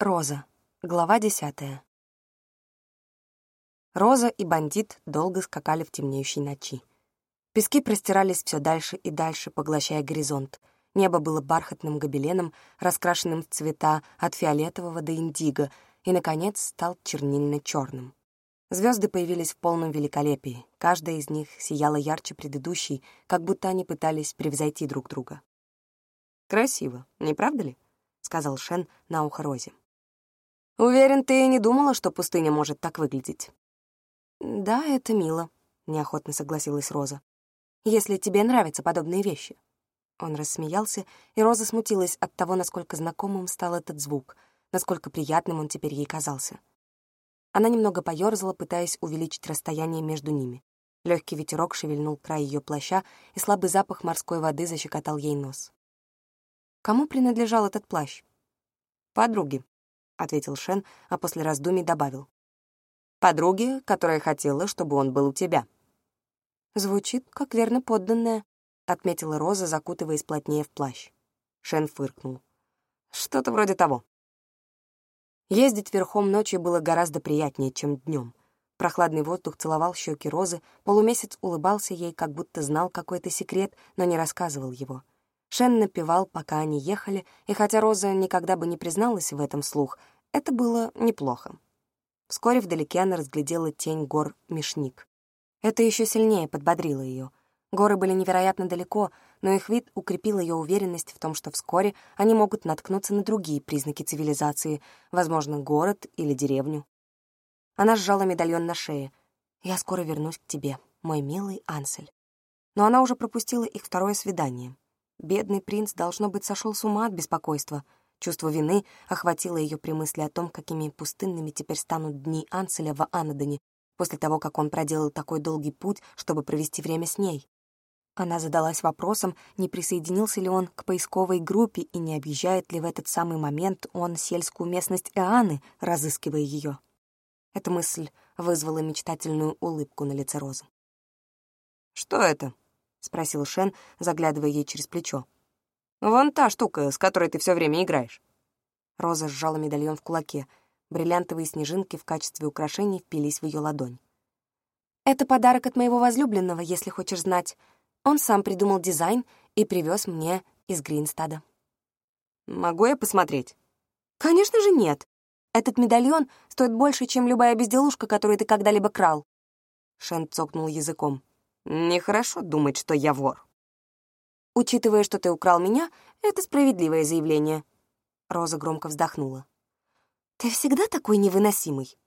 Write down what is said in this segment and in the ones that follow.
Роза. Глава десятая. Роза и бандит долго скакали в темнеющей ночи. Пески простирались все дальше и дальше, поглощая горизонт. Небо было бархатным гобеленом, раскрашенным в цвета от фиолетового до индиго, и, наконец, стал чернильно черным Звезды появились в полном великолепии. Каждая из них сияла ярче предыдущей, как будто они пытались превзойти друг друга. «Красиво, не правда ли?» — сказал Шен на ухо Розе. «Уверен, ты не думала, что пустыня может так выглядеть?» «Да, это мило», — неохотно согласилась Роза. «Если тебе нравятся подобные вещи». Он рассмеялся, и Роза смутилась от того, насколько знакомым стал этот звук, насколько приятным он теперь ей казался. Она немного поёрзала, пытаясь увеличить расстояние между ними. Легкий ветерок шевельнул край ее плаща, и слабый запах морской воды защекотал ей нос. Кому принадлежал этот плащ? Подруге, ответил Шен, а после раздумий добавил. Подруге, которая хотела, чтобы он был у тебя. Звучит, как верно подданная, отметила Роза, закутываясь плотнее в плащ. Шен фыркнул. Что-то вроде того. Ездить верхом ночью было гораздо приятнее, чем днем. Прохладный воздух целовал щеки Розы, полумесяц улыбался ей, как будто знал какой-то секрет, но не рассказывал его. Шен напевал, пока они ехали, и хотя Роза никогда бы не призналась в этом слух, это было неплохо. Вскоре вдалеке она разглядела тень гор Мишник. Это еще сильнее подбодрило ее. Горы были невероятно далеко, но их вид укрепил ее уверенность в том, что вскоре они могут наткнуться на другие признаки цивилизации, возможно, город или деревню. Она сжала медальон на шее. «Я скоро вернусь к тебе, мой милый Ансель». Но она уже пропустила их второе свидание. Бедный принц, должно быть, сошел с ума от беспокойства. Чувство вины охватило ее при мысли о том, какими пустынными теперь станут дни Анселя в Анадоне, после того, как он проделал такой долгий путь, чтобы провести время с ней. Она задалась вопросом, не присоединился ли он к поисковой группе и не объезжает ли в этот самый момент он сельскую местность Иоанны, разыскивая ее. Эта мысль вызвала мечтательную улыбку на лице Розы. «Что это?» — спросил Шен, заглядывая ей через плечо. «Вон та штука, с которой ты все время играешь». Роза сжала медальон в кулаке. Бриллиантовые снежинки в качестве украшений впились в ее ладонь. «Это подарок от моего возлюбленного, если хочешь знать. Он сам придумал дизайн и привез мне из Гринстада». «Могу я посмотреть?» «Конечно же нет. Этот медальон стоит больше, чем любая безделушка, которую ты когда-либо крал». Шен цокнул языком. Нехорошо думать, что я вор. Учитывая, что ты украл меня, это справедливое заявление. Роза громко вздохнула. Ты всегда такой невыносимый.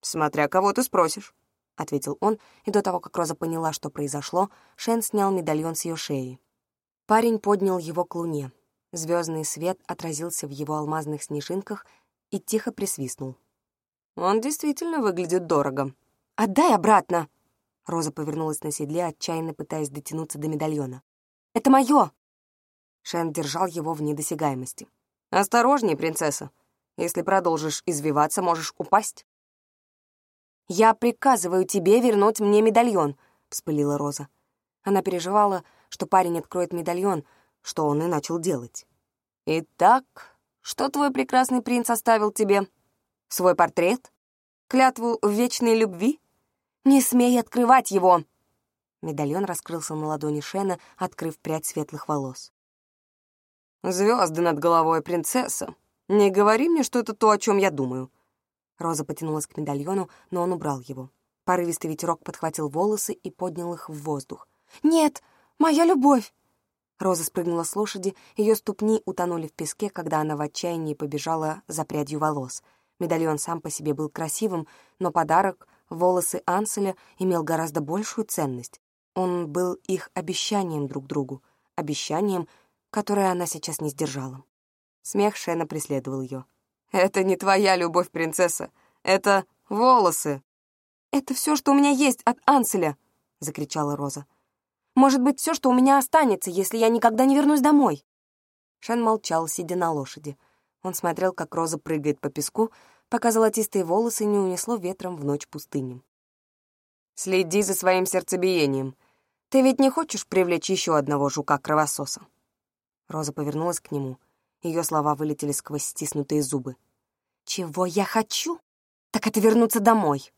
Смотря кого ты спросишь, ответил он, и до того, как Роза поняла, что произошло, Шен снял медальон с ее шеи. Парень поднял его к луне. Звездный свет отразился в его алмазных снежинках и тихо присвистнул. «Он действительно выглядит дорого». «Отдай обратно!» Роза повернулась на седле, отчаянно пытаясь дотянуться до медальона. «Это мое!» Шен держал его в недосягаемости. «Осторожней, принцесса. Если продолжишь извиваться, можешь упасть». «Я приказываю тебе вернуть мне медальон», — вспылила Роза. Она переживала, что парень откроет медальон, что он и начал делать. «Итак, что твой прекрасный принц оставил тебе? Свой портрет? Клятву в вечной любви?» «Не смей открывать его!» Медальон раскрылся на ладони Шена, открыв прядь светлых волос. «Звезды над головой, принцесса! Не говори мне, что это то, о чем я думаю!» Роза потянулась к медальону, но он убрал его. Порывистый ветерок подхватил волосы и поднял их в воздух. «Нет, моя любовь!» Роза спрыгнула с лошади, ее ступни утонули в песке, когда она в отчаянии побежала за прядью волос. Медальон сам по себе был красивым, но подарок волосы Анселя имел гораздо большую ценность. Он был их обещанием друг другу, обещанием, которое она сейчас не сдержала. Смех Шена преследовал ее. «Это не твоя любовь, принцесса. Это волосы». «Это все, что у меня есть от Анселя», — закричала Роза. «Может быть, все, что у меня останется, если я никогда не вернусь домой». Шен молчал, сидя на лошади. Он смотрел, как Роза прыгает по песку, пока золотистые волосы не унесло ветром в ночь пустыни. «Следи за своим сердцебиением. Ты ведь не хочешь привлечь еще одного жука-кровососа?» Роза повернулась к нему. Ее слова вылетели сквозь стиснутые зубы. Чего я хочу? Так это вернуться домой.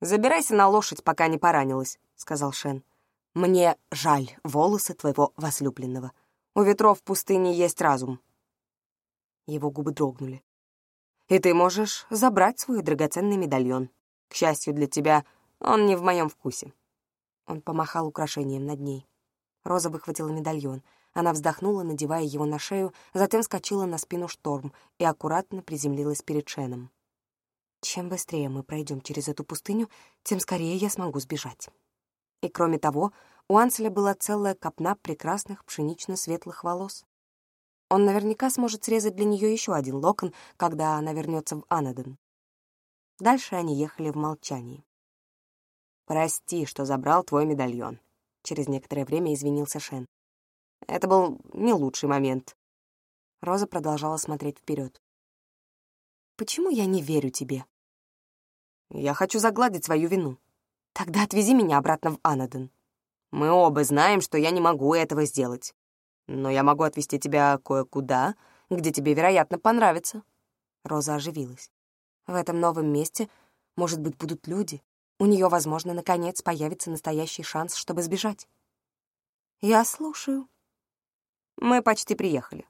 «Забирайся на лошадь, пока не поранилась», — сказал Шен. «Мне жаль волосы твоего возлюбленного. У ветров в пустыне есть разум». Его губы дрогнули. «И ты можешь забрать свой драгоценный медальон. К счастью для тебя, он не в моем вкусе». Он помахал украшением над ней. Роза выхватила медальон. Она вздохнула, надевая его на шею, затем скочила на спину шторм и аккуратно приземлилась перед Шеном. «Чем быстрее мы пройдем через эту пустыню, тем скорее я смогу сбежать». И кроме того, у Анселя была целая копна прекрасных пшенично-светлых волос. Он наверняка сможет срезать для нее еще один локон, когда она вернется в Анаден. Дальше они ехали в молчании. «Прости, что забрал твой медальон», — через некоторое время извинился Шен. «Это был не лучший момент». Роза продолжала смотреть вперед. «Почему я не верю тебе?» «Я хочу загладить свою вину. Тогда отвези меня обратно в Анаден. Мы оба знаем, что я не могу этого сделать. Но я могу отвезти тебя кое-куда, где тебе, вероятно, понравится». Роза оживилась. В этом новом месте, может быть, будут люди. У нее, возможно, наконец появится настоящий шанс, чтобы сбежать. «Я слушаю». «Мы почти приехали».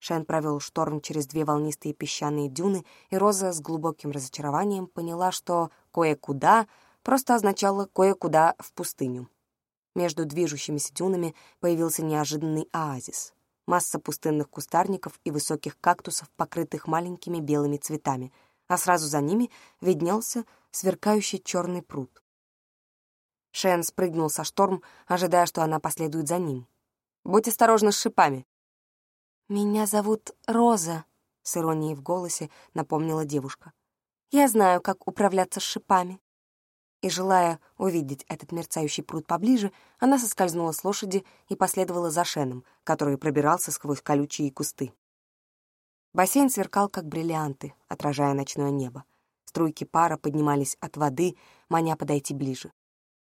Шен провел шторм через две волнистые песчаные дюны, и Роза с глубоким разочарованием поняла, что «кое-куда» просто означало «кое-куда в пустыню». Между движущимися дюнами появился неожиданный оазис. Масса пустынных кустарников и высоких кактусов, покрытых маленькими белыми цветами, а сразу за ними виднелся сверкающий черный пруд. Шен спрыгнул со шторм, ожидая, что она последует за ним. «Будь осторожна с шипами». «Меня зовут Роза», — с иронией в голосе напомнила девушка. «Я знаю, как управляться с шипами». И, желая увидеть этот мерцающий пруд поближе, она соскользнула с лошади и последовала за Шеном, который пробирался сквозь колючие кусты. Бассейн сверкал, как бриллианты, отражая ночное небо. Струйки пара поднимались от воды, маня подойти ближе.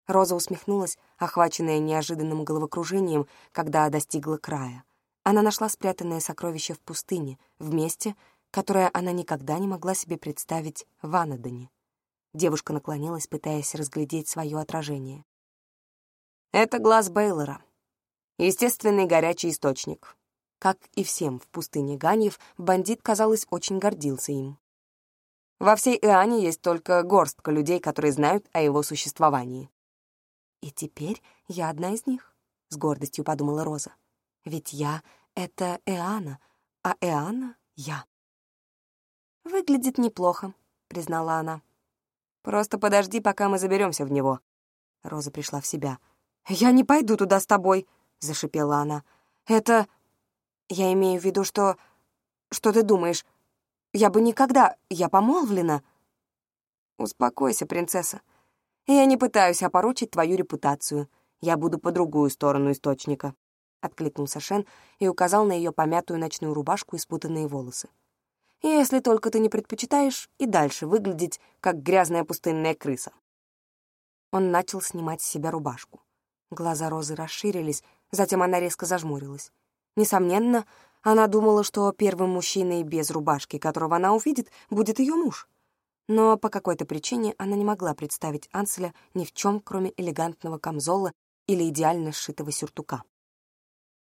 Роза усмехнулась, охваченная неожиданным головокружением, когда достигла края. Она нашла спрятанное сокровище в пустыне, в месте, которое она никогда не могла себе представить в Анадоне. Девушка наклонилась, пытаясь разглядеть свое отражение. «Это глаз Бейлора. Естественный горячий источник». Как и всем в пустыне Ганьев, бандит, казалось, очень гордился им. Во всей Иане есть только горстка людей, которые знают о его существовании. «И теперь я одна из них», — с гордостью подумала Роза. «Ведь я — это Эана, а Эана — я». «Выглядит неплохо», — признала она. «Просто подожди, пока мы заберемся в него». Роза пришла в себя. «Я не пойду туда с тобой», — зашипела она. «Это... Я имею в виду, что... Что ты думаешь? Я бы никогда... Я помолвлена». «Успокойся, принцесса. Я не пытаюсь опорочить твою репутацию. Я буду по другую сторону источника», — откликнулся Шен и указал на ее помятую ночную рубашку и спутанные волосы. «Если только ты не предпочитаешь и дальше выглядеть, как грязная пустынная крыса». Он начал снимать с себя рубашку. Глаза Розы расширились, затем она резко зажмурилась. Несомненно, она думала, что первым мужчиной без рубашки, которого она увидит, будет ее муж но по какой-то причине она не могла представить Анселя ни в чем, кроме элегантного камзола или идеально сшитого сюртука.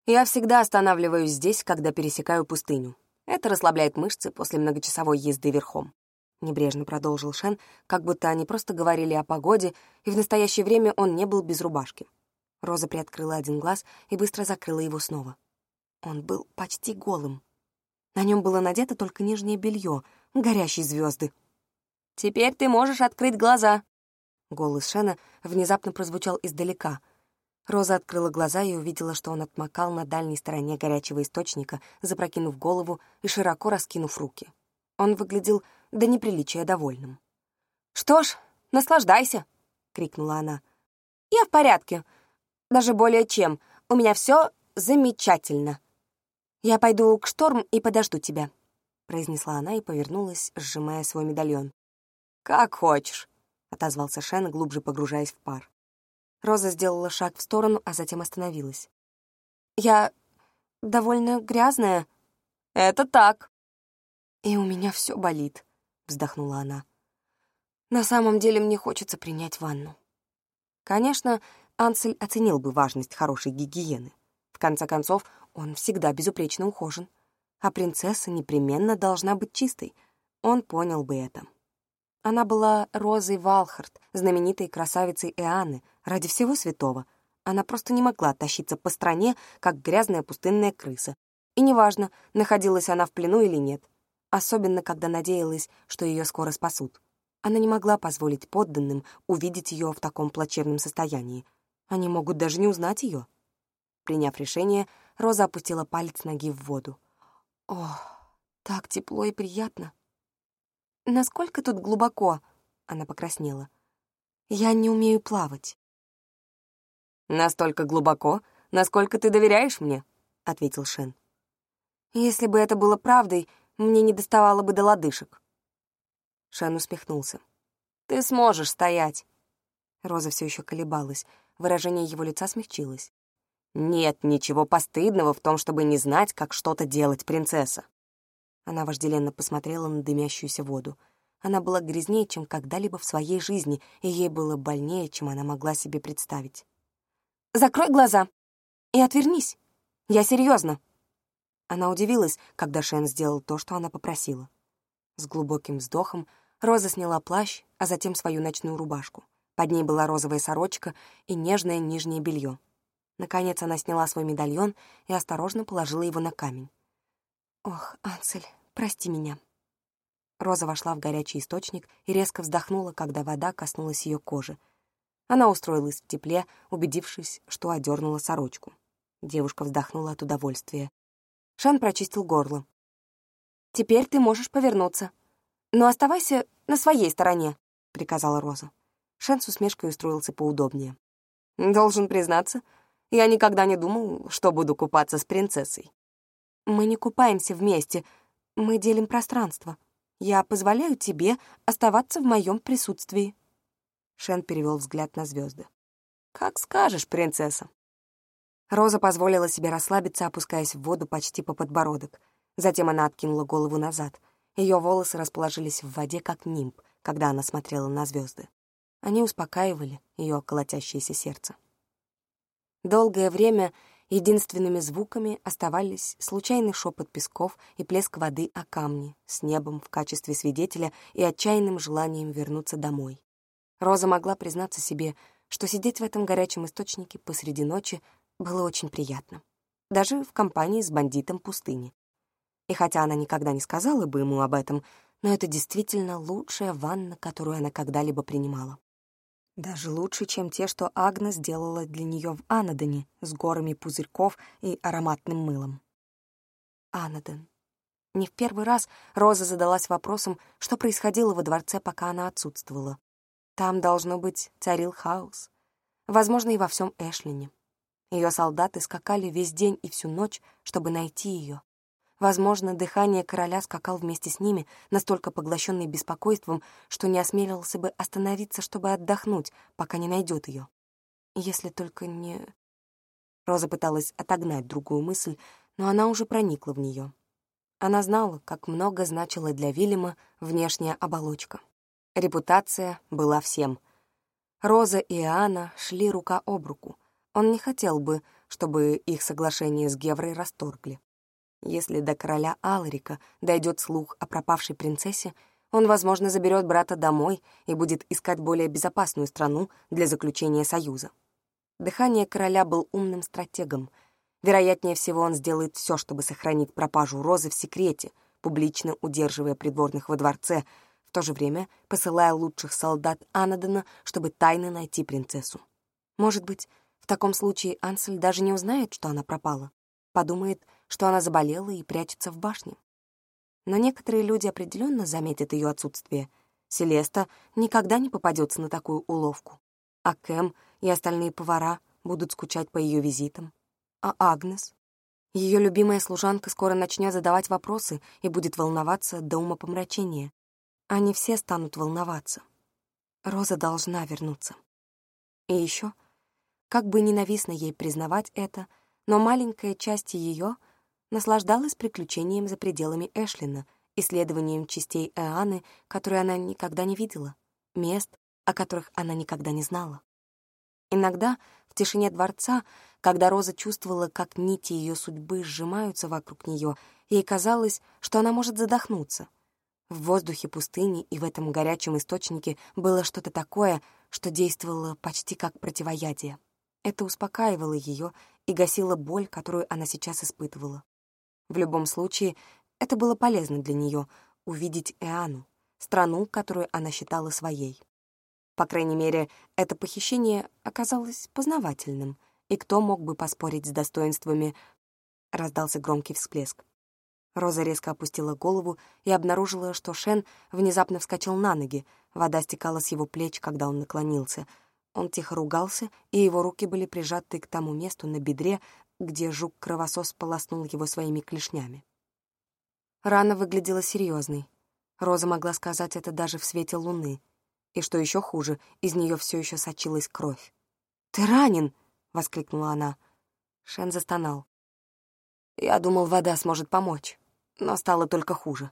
«Я всегда останавливаюсь здесь, когда пересекаю пустыню. Это расслабляет мышцы после многочасовой езды верхом», — небрежно продолжил Шен, как будто они просто говорили о погоде, и в настоящее время он не был без рубашки. Роза приоткрыла один глаз и быстро закрыла его снова. Он был почти голым. На нем было надето только нижнее белье, горящие звезды, «Теперь ты можешь открыть глаза!» Голос Шена внезапно прозвучал издалека. Роза открыла глаза и увидела, что он отмокал на дальней стороне горячего источника, запрокинув голову и широко раскинув руки. Он выглядел до неприличия довольным. «Что ж, наслаждайся!» — крикнула она. «Я в порядке. Даже более чем. У меня все замечательно. Я пойду к шторм и подожду тебя», — произнесла она и повернулась, сжимая свой медальон. «Как хочешь», — отозвался Шен, глубже погружаясь в пар. Роза сделала шаг в сторону, а затем остановилась. «Я довольно грязная». «Это так». «И у меня все болит», — вздохнула она. «На самом деле мне хочется принять ванну». Конечно, Ансель оценил бы важность хорошей гигиены. В конце концов, он всегда безупречно ухожен. А принцесса непременно должна быть чистой. Он понял бы это. Она была Розой Валхарт, знаменитой красавицей Иоанны, ради всего святого. Она просто не могла тащиться по стране, как грязная пустынная крыса. И неважно, находилась она в плену или нет. Особенно, когда надеялась, что ее скоро спасут. Она не могла позволить подданным увидеть ее в таком плачевном состоянии. Они могут даже не узнать ее. Приняв решение, Роза опустила палец ноги в воду. О, так тепло и приятно. «Насколько тут глубоко?» — она покраснела. «Я не умею плавать». «Настолько глубоко, насколько ты доверяешь мне», — ответил Шен. «Если бы это было правдой, мне не доставало бы до лодыжек». Шен усмехнулся. «Ты сможешь стоять». Роза все еще колебалась. Выражение его лица смягчилось. «Нет ничего постыдного в том, чтобы не знать, как что-то делать, принцесса. Она вожделенно посмотрела на дымящуюся воду. Она была грязнее, чем когда-либо в своей жизни, и ей было больнее, чем она могла себе представить. «Закрой глаза и отвернись. Я серьезно. Она удивилась, когда Шен сделал то, что она попросила. С глубоким вздохом Роза сняла плащ, а затем свою ночную рубашку. Под ней была розовая сорочка и нежное нижнее белье. Наконец она сняла свой медальон и осторожно положила его на камень. «Ох, Ансель, Прости меня». Роза вошла в горячий источник и резко вздохнула, когда вода коснулась ее кожи. Она устроилась в тепле, убедившись, что одернула сорочку. Девушка вздохнула от удовольствия. Шан прочистил горло. «Теперь ты можешь повернуться. Но оставайся на своей стороне», — приказала Роза. Шен с усмешкой устроился поудобнее. «Должен признаться, я никогда не думал, что буду купаться с принцессой». «Мы не купаемся вместе», мы делим пространство. Я позволяю тебе оставаться в моем присутствии». Шен перевел взгляд на звезды. «Как скажешь, принцесса». Роза позволила себе расслабиться, опускаясь в воду почти по подбородок. Затем она откинула голову назад. Ее волосы расположились в воде, как нимб, когда она смотрела на звезды. Они успокаивали ее колотящееся сердце. Долгое время Единственными звуками оставались случайный шепот песков и плеск воды о камни с небом в качестве свидетеля и отчаянным желанием вернуться домой. Роза могла признаться себе, что сидеть в этом горячем источнике посреди ночи было очень приятно. Даже в компании с бандитом пустыни. И хотя она никогда не сказала бы ему об этом, но это действительно лучшая ванна, которую она когда-либо принимала. Даже лучше, чем те, что Агна сделала для нее в Анадоне с горами пузырьков и ароматным мылом. Анадон. Не в первый раз Роза задалась вопросом, что происходило во дворце, пока она отсутствовала. Там, должно быть, царил хаос. Возможно, и во всем Эшлине. Ее солдаты скакали весь день и всю ночь, чтобы найти ее. Возможно, дыхание короля скакал вместе с ними, настолько поглощенный беспокойством, что не осмелился бы остановиться, чтобы отдохнуть, пока не найдет ее. Если только не... Роза пыталась отогнать другую мысль, но она уже проникла в нее. Она знала, как много значила для Вильяма внешняя оболочка. Репутация была всем. Роза и Иоанна шли рука об руку. Он не хотел бы, чтобы их соглашение с Геврой расторгли. Если до короля Аларика дойдет слух о пропавшей принцессе, он, возможно, заберет брата домой и будет искать более безопасную страну для заключения союза. Дыхание короля был умным стратегом. Вероятнее всего, он сделает все, чтобы сохранить пропажу Розы в секрете, публично удерживая придворных во дворце, в то же время посылая лучших солдат Анадона, чтобы тайно найти принцессу. Может быть, в таком случае Ансель даже не узнает, что она пропала. Подумает, что она заболела и прячется в башне. Но некоторые люди определенно заметят ее отсутствие. Селеста никогда не попадется на такую уловку. А Кэм и остальные повара будут скучать по ее визитам. А Агнес? Ее любимая служанка скоро начнет задавать вопросы и будет волноваться до умопомрачения. Они все станут волноваться. Роза должна вернуться. И еще, как бы ненавистно ей признавать это, но маленькая часть ее — наслаждалась приключением за пределами Эшлина исследованием частей Эаны, которые она никогда не видела, мест, о которых она никогда не знала. Иногда в тишине дворца, когда Роза чувствовала, как нити ее судьбы сжимаются вокруг нее, ей казалось, что она может задохнуться. В воздухе пустыни и в этом горячем источнике было что-то такое, что действовало почти как противоядие. Это успокаивало ее и гасило боль, которую она сейчас испытывала. В любом случае, это было полезно для нее — увидеть Эану, страну, которую она считала своей. По крайней мере, это похищение оказалось познавательным, и кто мог бы поспорить с достоинствами... Раздался громкий всплеск. Роза резко опустила голову и обнаружила, что Шен внезапно вскочил на ноги, вода стекала с его плеч, когда он наклонился. Он тихо ругался, и его руки были прижаты к тому месту на бедре, где жук-кровосос полоснул его своими клешнями. Рана выглядела серьезной. Роза могла сказать это даже в свете луны. И что еще хуже, из нее все еще сочилась кровь. «Ты ранен!» — воскликнула она. Шен застонал. «Я думал, вода сможет помочь, но стало только хуже».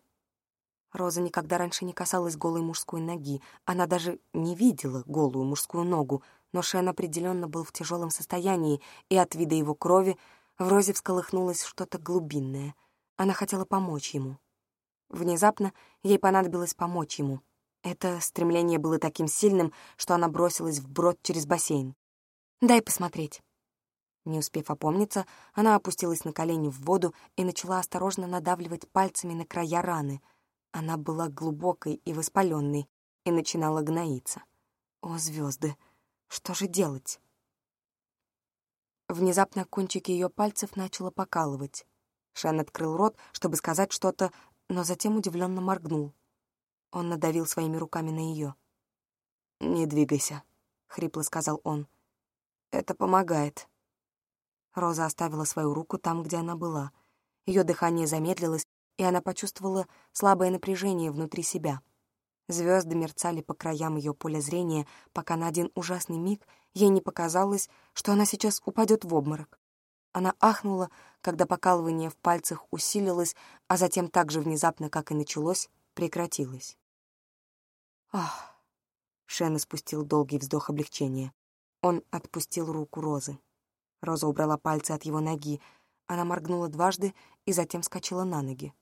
Роза никогда раньше не касалась голой мужской ноги. Она даже не видела голую мужскую ногу, но Шен определенно был в тяжелом состоянии, и от вида его крови в Розе всколыхнулось что-то глубинное. Она хотела помочь ему. Внезапно ей понадобилось помочь ему — это стремление было таким сильным, что она бросилась вброд через бассейн. «Дай посмотреть». Не успев опомниться, она опустилась на колени в воду и начала осторожно надавливать пальцами на края раны. Она была глубокой и воспаленной и начинала гноиться. О, звезды, что же делать? Внезапно кончик ее пальцев начало покалывать. Шен открыл рот, чтобы сказать что-то, но затем удивленно моргнул. Он надавил своими руками на ее. «Не двигайся», — хрипло сказал он. «Это помогает». Роза оставила свою руку там, где она была. Ее дыхание замедлилось, и она почувствовала слабое напряжение внутри себя. Звезды мерцали по краям ее поля зрения, пока на один ужасный миг ей не показалось, что она сейчас упадет в обморок. Она ахнула, когда покалывание в пальцах усилилось, а затем так же внезапно, как и началось, прекратилось. «Ах!» — Шен испустил долгий вздох облегчения. Он отпустил руку Розы. Роза убрала пальцы от его ноги. Она моргнула дважды и затем скачала на ноги.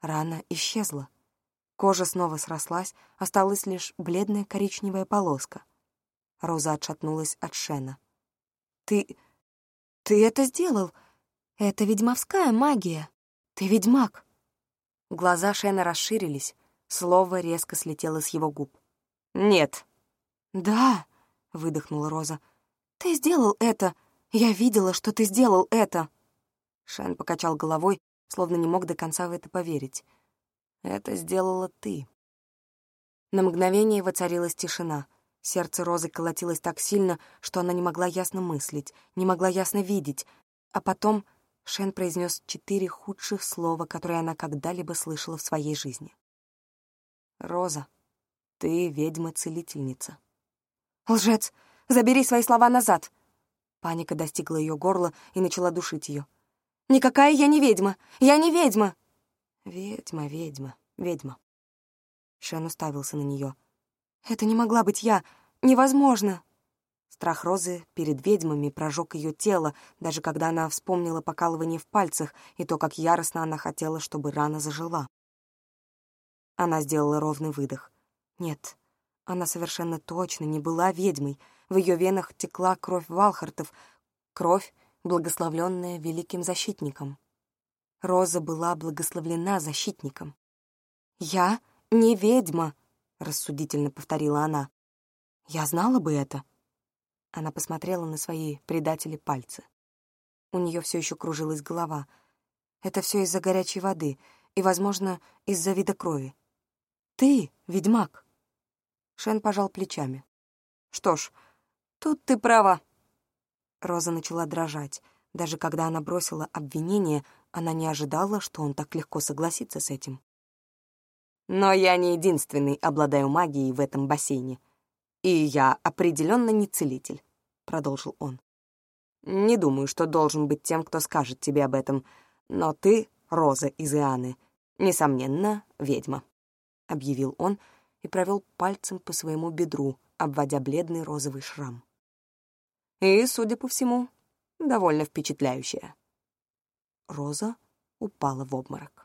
Рана исчезла. Кожа снова срослась, осталась лишь бледная коричневая полоска. Роза отшатнулась от Шена. «Ты... ты это сделал? Это ведьмовская магия. Ты ведьмак!» Глаза Шена расширились, слово резко слетело с его губ. «Нет». «Да», — выдохнула Роза. «Ты сделал это! Я видела, что ты сделал это!» Шен покачал головой, словно не мог до конца в это поверить. «Это сделала ты». На мгновение воцарилась тишина. Сердце Розы колотилось так сильно, что она не могла ясно мыслить, не могла ясно видеть, а потом Шен произнес четыре худших слова, которые она когда-либо слышала в своей жизни. «Роза, ты ведьма-целительница». «Лжец! Забери свои слова назад!» Паника достигла ее горла и начала душить ее. «Никакая я не ведьма! Я не ведьма!» «Ведьма, ведьма, ведьма». Шен уставился на нее. «Это не могла быть я! Невозможно!» Страх Розы перед ведьмами прожег ее тело, даже когда она вспомнила покалывание в пальцах и то, как яростно она хотела, чтобы рана зажила. Она сделала ровный выдох. Нет, она совершенно точно не была ведьмой. В ее венах текла кровь Валхартов, кровь, благословленная великим защитником. Роза была благословлена защитником. «Я не ведьма», — рассудительно повторила она. «Я знала бы это», она посмотрела на свои предатели пальцы. У нее все еще кружилась голова. Это все из-за горячей воды и, возможно, из-за вида крови. «Ты, ведьмак!» Шен пожал плечами. «Что ж, тут ты права». Роза начала дрожать. Даже когда она бросила обвинение, она не ожидала, что он так легко согласится с этим. «Но я не единственный обладаю магией в этом бассейне», «И я определенно не целитель», — продолжил он. «Не думаю, что должен быть тем, кто скажет тебе об этом, но ты, Роза из Иоанны, Несомненно, ведьма», — объявил он и провел пальцем по своему бедру, обводя бледный розовый шрам. «И, судя по всему, довольно впечатляющая». Роза упала в обморок.